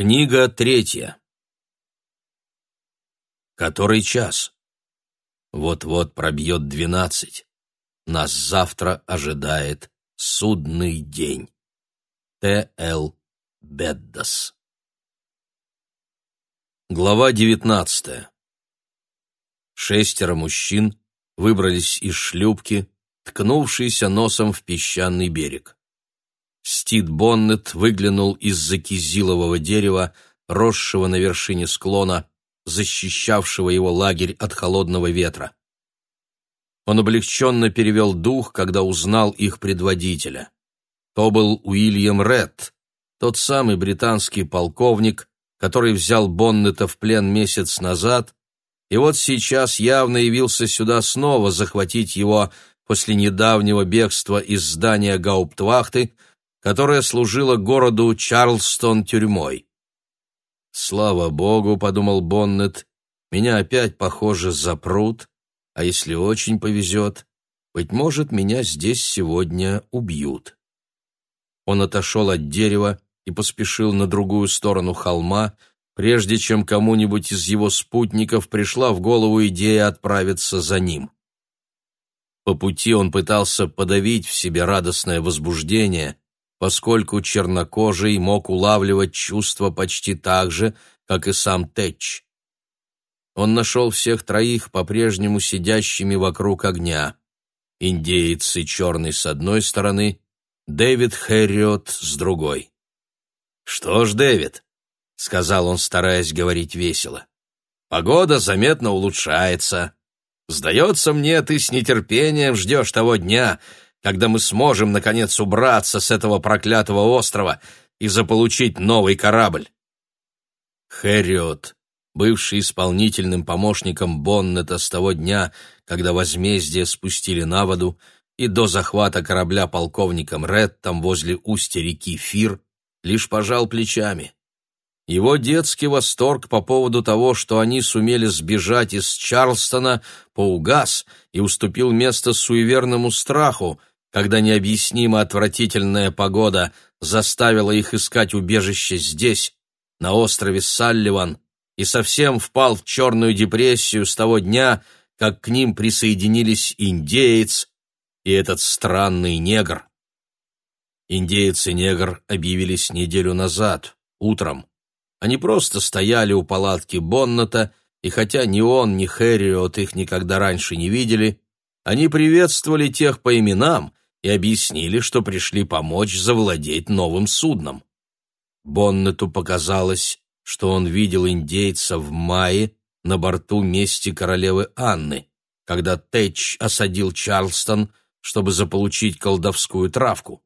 Книга третья. Который час? Вот-вот пробьет двенадцать. Нас завтра ожидает судный день. Т. Л. Беддас. Глава девятнадцатая. Шестеро мужчин выбрались из шлюпки, ткнувшиеся носом в песчаный берег. Стит Боннет выглянул из-за кизилового дерева, росшего на вершине склона, защищавшего его лагерь от холодного ветра. Он облегченно перевел дух, когда узнал их предводителя. То был Уильям Ретт, тот самый британский полковник, который взял Боннета в плен месяц назад, и вот сейчас явно явился сюда снова захватить его после недавнего бегства из здания Гауптвахты — которая служила городу Чарльстон тюрьмой. «Слава богу», — подумал Боннет, — «меня опять, похоже, запрут, а если очень повезет, быть может, меня здесь сегодня убьют». Он отошел от дерева и поспешил на другую сторону холма, прежде чем кому-нибудь из его спутников пришла в голову идея отправиться за ним. По пути он пытался подавить в себе радостное возбуждение, поскольку чернокожий мог улавливать чувства почти так же, как и сам Тэтч. Он нашел всех троих по-прежнему сидящими вокруг огня. Индеец и черный с одной стороны, Дэвид Хэрриот с другой. «Что ж, Дэвид», — сказал он, стараясь говорить весело, — «погода заметно улучшается. Сдается мне, ты с нетерпением ждешь того дня, когда мы сможем, наконец, убраться с этого проклятого острова и заполучить новый корабль. Хэриот, бывший исполнительным помощником Боннета с того дня, когда возмездие спустили на воду, и до захвата корабля полковником Реттом возле устья реки Фир, лишь пожал плечами. Его детский восторг по поводу того, что они сумели сбежать из Чарльстона, поугас и уступил место суеверному страху, когда необъяснимо отвратительная погода заставила их искать убежище здесь, на острове Салливан, и совсем впал в черную депрессию с того дня, как к ним присоединились индеец и этот странный негр. Индеец и негр объявились неделю назад, утром. Они просто стояли у палатки Бонната, и хотя ни он, ни Хэриот их никогда раньше не видели, они приветствовали тех по именам и объяснили, что пришли помочь завладеть новым судном. Боннету показалось, что он видел индейца в мае на борту мести королевы Анны, когда Тэтч осадил Чарльстон, чтобы заполучить колдовскую травку.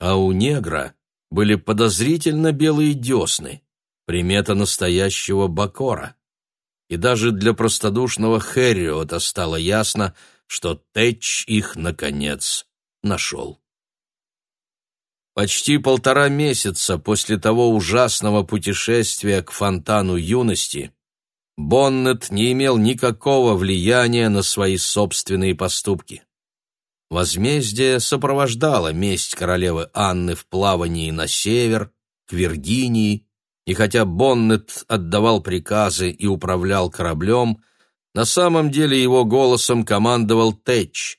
А у негра были подозрительно белые десны, примета настоящего бакора. И даже для простодушного Хэриота стало ясно, что Тэтч их, наконец, нашел. Почти полтора месяца после того ужасного путешествия к фонтану юности Боннет не имел никакого влияния на свои собственные поступки. Возмездие сопровождало месть королевы Анны в плавании на север, к Виргинии, и хотя Боннет отдавал приказы и управлял кораблем, на самом деле его голосом командовал Тэтч,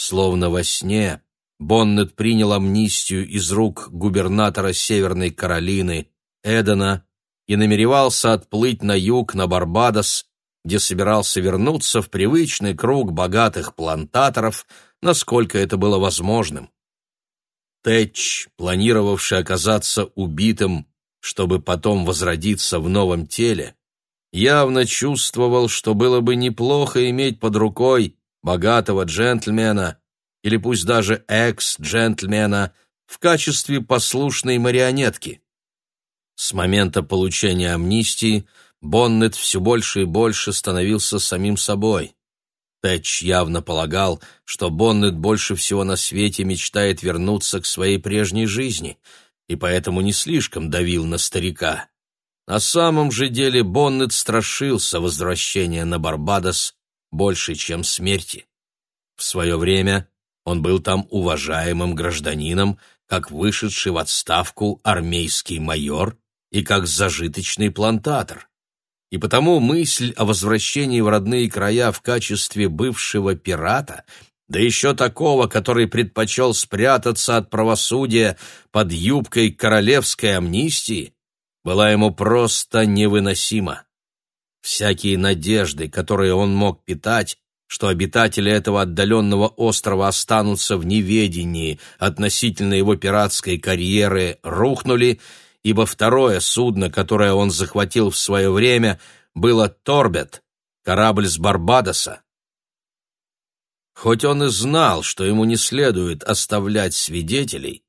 Словно во сне, Боннет принял амнистию из рук губернатора Северной Каролины Эдена и намеревался отплыть на юг, на Барбадос, где собирался вернуться в привычный круг богатых плантаторов, насколько это было возможным. Тэтч, планировавший оказаться убитым, чтобы потом возродиться в новом теле, явно чувствовал, что было бы неплохо иметь под рукой богатого джентльмена или пусть даже экс-джентльмена в качестве послушной марионетки. С момента получения амнистии Боннет все больше и больше становился самим собой. Тэтч явно полагал, что Боннет больше всего на свете мечтает вернуться к своей прежней жизни, и поэтому не слишком давил на старика. На самом же деле Боннет страшился возвращения на Барбадос больше, чем смерти. В свое время он был там уважаемым гражданином, как вышедший в отставку армейский майор, и как зажиточный плантатор. И потому мысль о возвращении в родные края в качестве бывшего пирата, да еще такого, который предпочел спрятаться от правосудия под юбкой королевской амнистии, была ему просто невыносима. Всякие надежды, которые он мог питать, что обитатели этого отдаленного острова останутся в неведении относительно его пиратской карьеры, рухнули, ибо второе судно, которое он захватил в свое время, было «Торбет», корабль с Барбадоса. Хоть он и знал, что ему не следует оставлять свидетелей,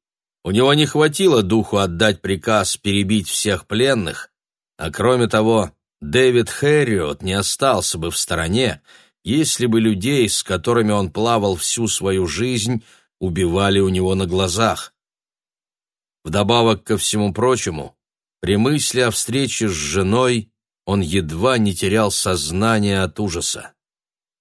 у него не хватило духу отдать приказ перебить всех пленных, а кроме того, Дэвид Хэрриот не остался бы в стороне, если бы людей, с которыми он плавал всю свою жизнь, убивали у него на глазах. Вдобавок ко всему прочему, при мысли о встрече с женой он едва не терял сознание от ужаса.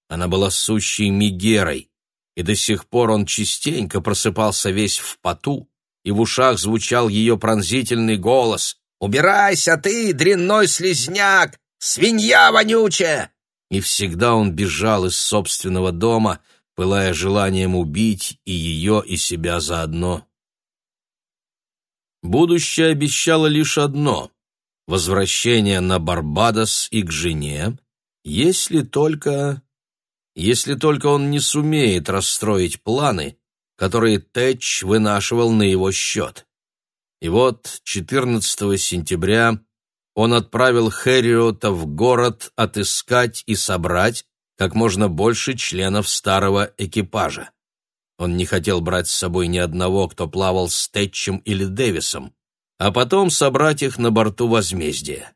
Она была сущей мигерой, и до сих пор он частенько просыпался весь в поту, и в ушах звучал ее пронзительный голос «Убирайся ты, дрянной слезняк, свинья вонючая!» и всегда он бежал из собственного дома, пылая желанием убить и ее, и себя заодно. Будущее обещало лишь одно — возвращение на Барбадос и к жене, если только... если только он не сумеет расстроить планы, которые Тэтч вынашивал на его счет. И вот 14 сентября он отправил Хэриота в город отыскать и собрать как можно больше членов старого экипажа. Он не хотел брать с собой ни одного, кто плавал с Тэтчем или Дэвисом, а потом собрать их на борту возмездия.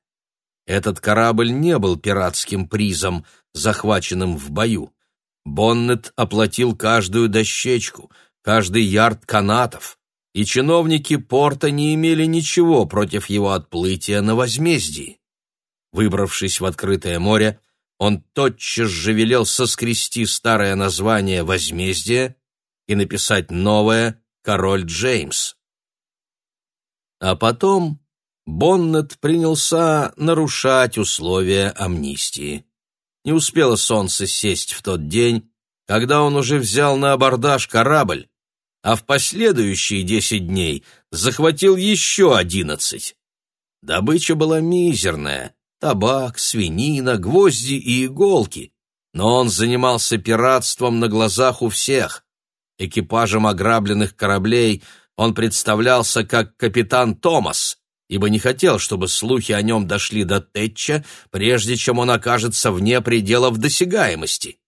Этот корабль не был пиратским призом, захваченным в бою. Боннет оплатил каждую дощечку, каждый ярд канатов, и чиновники порта не имели ничего против его отплытия на возмездии. Выбравшись в открытое море, он тотчас же велел соскрести старое название «Возмездие» и написать новое «Король Джеймс». А потом Боннет принялся нарушать условия амнистии. Не успело солнце сесть в тот день, когда он уже взял на абордаж корабль, а в последующие десять дней захватил еще одиннадцать. Добыча была мизерная — табак, свинина, гвозди и иголки, но он занимался пиратством на глазах у всех. Экипажем ограбленных кораблей он представлялся как капитан Томас, ибо не хотел, чтобы слухи о нем дошли до Тетча, прежде чем он окажется вне пределов досягаемости.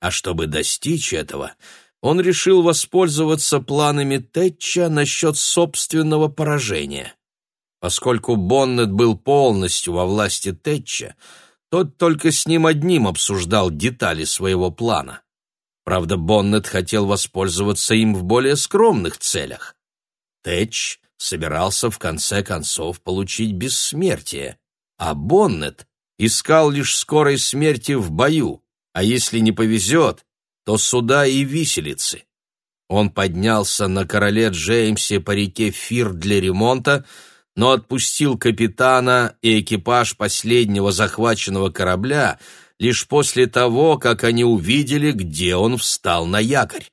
А чтобы достичь этого — он решил воспользоваться планами Тэтча насчет собственного поражения. Поскольку Боннет был полностью во власти Тэтча, тот только с ним одним обсуждал детали своего плана. Правда, Боннет хотел воспользоваться им в более скромных целях. Тэтч собирался в конце концов получить бессмертие, а Боннет искал лишь скорой смерти в бою, а если не повезет, то суда и виселицы. Он поднялся на короле Джеймсе по реке Фир для ремонта, но отпустил капитана и экипаж последнего захваченного корабля лишь после того, как они увидели, где он встал на якорь.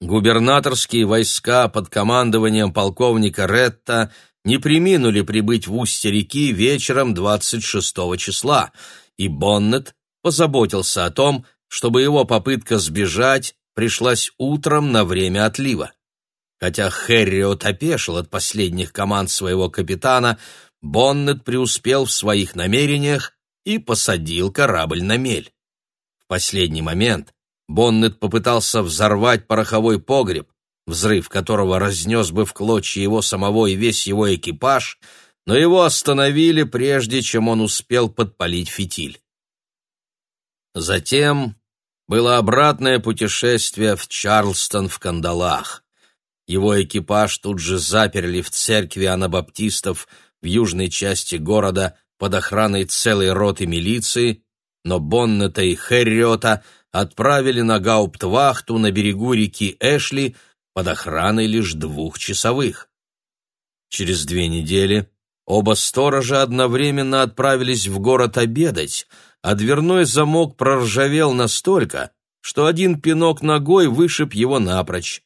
Губернаторские войска под командованием полковника Ретта не приминули прибыть в устье реки вечером 26 числа, и Боннет позаботился о том, чтобы его попытка сбежать пришлась утром на время отлива. Хотя Хэрриот опешил от последних команд своего капитана, Боннет преуспел в своих намерениях и посадил корабль на мель. В последний момент Боннет попытался взорвать пороховой погреб, взрыв которого разнес бы в клочья его самого и весь его экипаж, но его остановили, прежде чем он успел подпалить фитиль. Затем было обратное путешествие в Чарлстон в кандалах. Его экипаж тут же заперли в церкви анабаптистов в южной части города под охраной целой роты милиции, но Боннета и Хэрриота отправили на гауптвахту на берегу реки Эшли под охраной лишь двух часовых. Через две недели оба сторожа одновременно отправились в город обедать, а дверной замок проржавел настолько, что один пинок ногой вышиб его напрочь.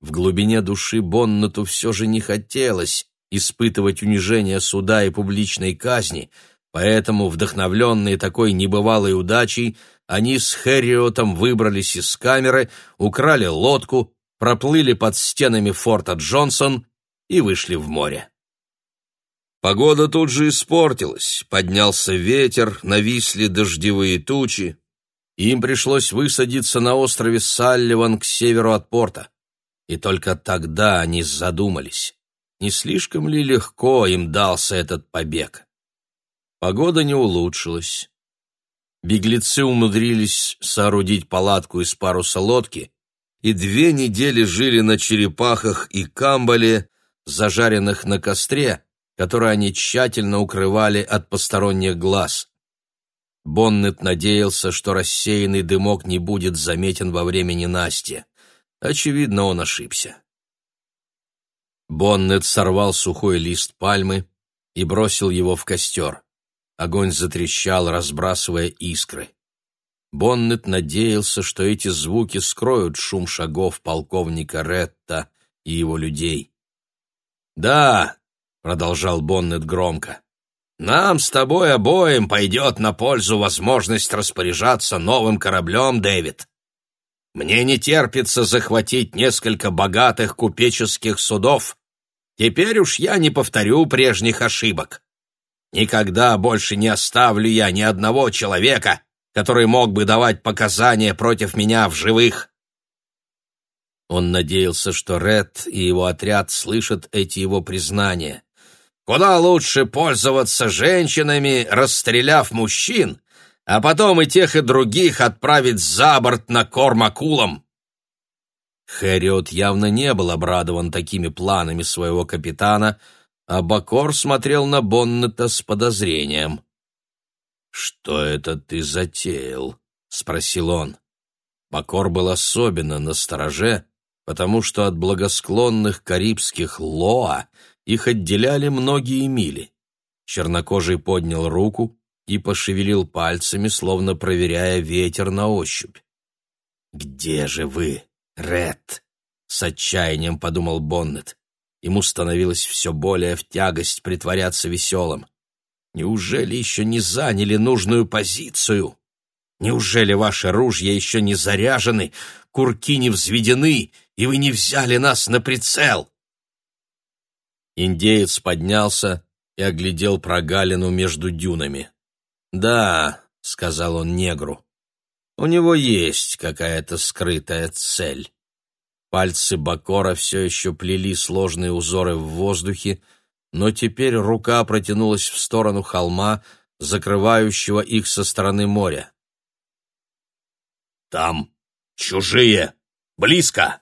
В глубине души Боннету все же не хотелось испытывать унижение суда и публичной казни, поэтому, вдохновленные такой небывалой удачей, они с Хэриотом выбрались из камеры, украли лодку, проплыли под стенами форта Джонсон и вышли в море. Погода тут же испортилась, поднялся ветер, нависли дождевые тучи. Им пришлось высадиться на острове Салливан к северу от порта. И только тогда они задумались, не слишком ли легко им дался этот побег. Погода не улучшилась. Беглецы умудрились соорудить палатку из паруса лодки и две недели жили на черепахах и камбале, зажаренных на костре, который они тщательно укрывали от посторонних глаз. Боннет надеялся, что рассеянный дымок не будет заметен во время ненастья. Очевидно, он ошибся. Боннет сорвал сухой лист пальмы и бросил его в костер. Огонь затрещал, разбрасывая искры. Боннет надеялся, что эти звуки скроют шум шагов полковника Ретта и его людей. «Да», — продолжал Боннет громко, — «нам с тобой обоим пойдет на пользу возможность распоряжаться новым кораблем, Дэвид. Мне не терпится захватить несколько богатых купеческих судов. Теперь уж я не повторю прежних ошибок. Никогда больше не оставлю я ни одного человека, который мог бы давать показания против меня в живых. Он надеялся, что Ред и его отряд слышат эти его признания. Куда лучше пользоваться женщинами, расстреляв мужчин, а потом и тех, и других отправить за борт на корм акулам. Хэриот явно не был обрадован такими планами своего капитана, а Бакор смотрел на Боннета с подозрением. «Что это ты затеял?» — спросил он. Бакор был особенно настороже, потому что от благосклонных карибских лоа их отделяли многие мили. Чернокожий поднял руку и пошевелил пальцами, словно проверяя ветер на ощупь. «Где же вы, Ред?» — с отчаянием подумал Боннет. Ему становилось все более в тягость притворяться веселым. «Неужели еще не заняли нужную позицию? Неужели ваши ружья еще не заряжены, курки не взведены, и вы не взяли нас на прицел!» Индеец поднялся и оглядел прогалину между дюнами. «Да», — сказал он негру, — «у него есть какая-то скрытая цель». Пальцы Бакора все еще плели сложные узоры в воздухе, но теперь рука протянулась в сторону холма, закрывающего их со стороны моря. «Там чужие! Близко!»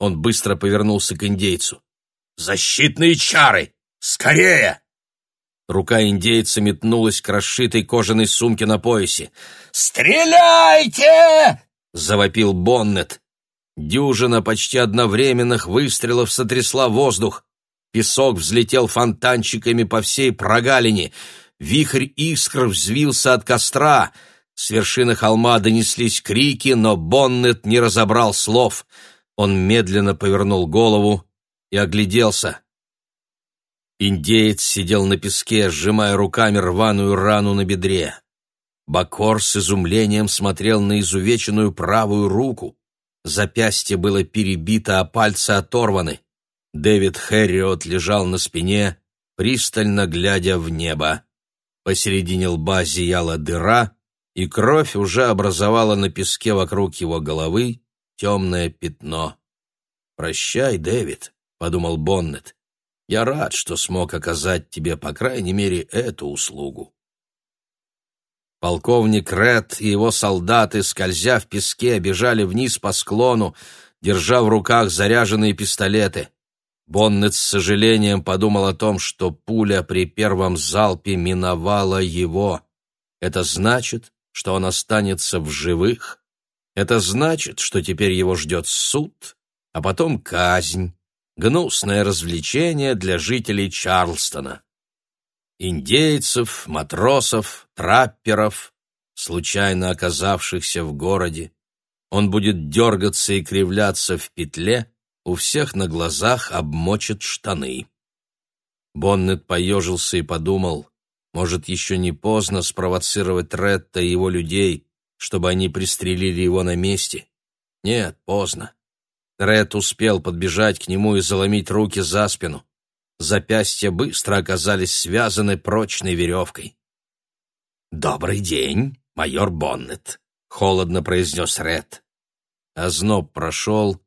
Он быстро повернулся к индейцу. «Защитные чары! Скорее!» Рука индейца метнулась к расшитой кожаной сумке на поясе. «Стреляйте!» — завопил Боннет. Дюжина почти одновременных выстрелов сотрясла воздух. Песок взлетел фонтанчиками по всей прогалине. Вихрь искр взвился от костра. С вершины холма донеслись крики, но Боннет не разобрал слов — он медленно повернул голову и огляделся. Индеец сидел на песке, сжимая руками рваную рану на бедре. Бакор с изумлением смотрел на изувеченную правую руку. Запястье было перебито, а пальцы оторваны. Дэвид Хэрриот лежал на спине, пристально глядя в небо. Посередине лба зияла дыра, и кровь уже образовала на песке вокруг его головы темное пятно. «Прощай, Дэвид», — подумал Боннет. «Я рад, что смог оказать тебе, по крайней мере, эту услугу». Полковник Ред и его солдаты, скользя в песке, бежали вниз по склону, держа в руках заряженные пистолеты. Боннет с сожалением подумал о том, что пуля при первом залпе миновала его. Это значит, что он останется в живых, это значит, что теперь его ждет суд, а потом казнь, Гнусное развлечение для жителей Чарлстона. Индейцев, матросов, трапперов, случайно оказавшихся в городе. Он будет дергаться и кривляться в петле, у всех на глазах обмочит штаны. Боннет поежился и подумал, может, еще не поздно спровоцировать Ретта и его людей, чтобы они пристрелили его на месте? Нет, поздно. Ред успел подбежать к нему и заломить руки за спину. Запястья быстро оказались связаны прочной веревкой. «Добрый день, майор Боннет», — холодно произнес Ред. Озноб прошел,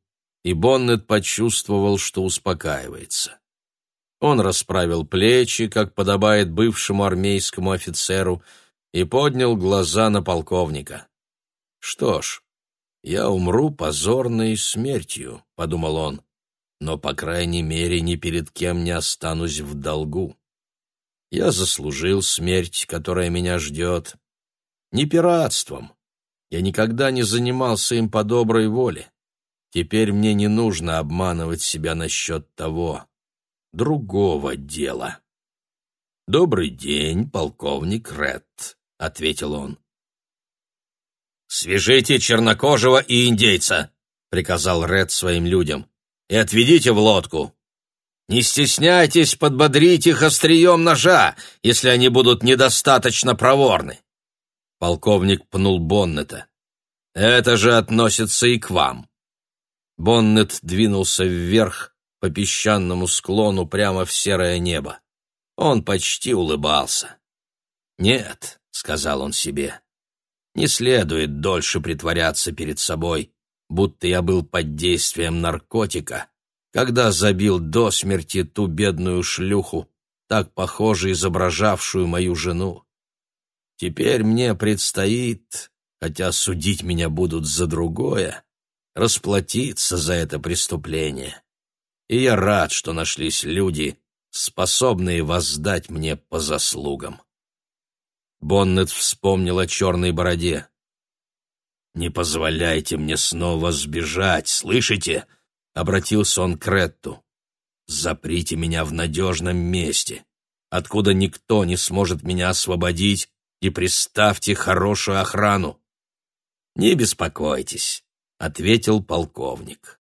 и Боннет почувствовал, что успокаивается. Он расправил плечи, как подобает бывшему армейскому офицеру, и поднял глаза на полковника. «Что ж, я умру позорной смертью», — подумал он, «но, по крайней мере, ни перед кем не останусь в долгу. Я заслужил смерть, которая меня ждет. Не пиратством. Я никогда не занимался им по доброй воле. Теперь мне не нужно обманывать себя насчет того, другого дела. «Добрый день, полковник Ретт», — ответил он. «Свяжите чернокожего и индейца», — приказал Ред своим людям, — «и отведите в лодку. Не стесняйтесь подбодрить их острием ножа, если они будут недостаточно проворны». Полковник пнул Боннета. «Это же относится и к вам». Боннет двинулся вверх по песчаному склону прямо в серое небо. Он почти улыбался. «Нет», — сказал он себе, — «не следует дольше притворяться перед собой, будто я был под действием наркотика, когда забил до смерти ту бедную шлюху, так похоже изображавшую мою жену. Теперь мне предстоит, хотя судить меня будут за другое, расплатиться за это преступление. И я рад, что нашлись люди, способные воздать мне по заслугам. Боннет вспомнил о черной бороде. «Не позволяйте мне снова сбежать, слышите?» — обратился он к Ретту. «Заприте меня в надежном месте, откуда никто не сможет меня освободить, и приставьте хорошую охрану». «Не беспокойтесь», — ответил полковник.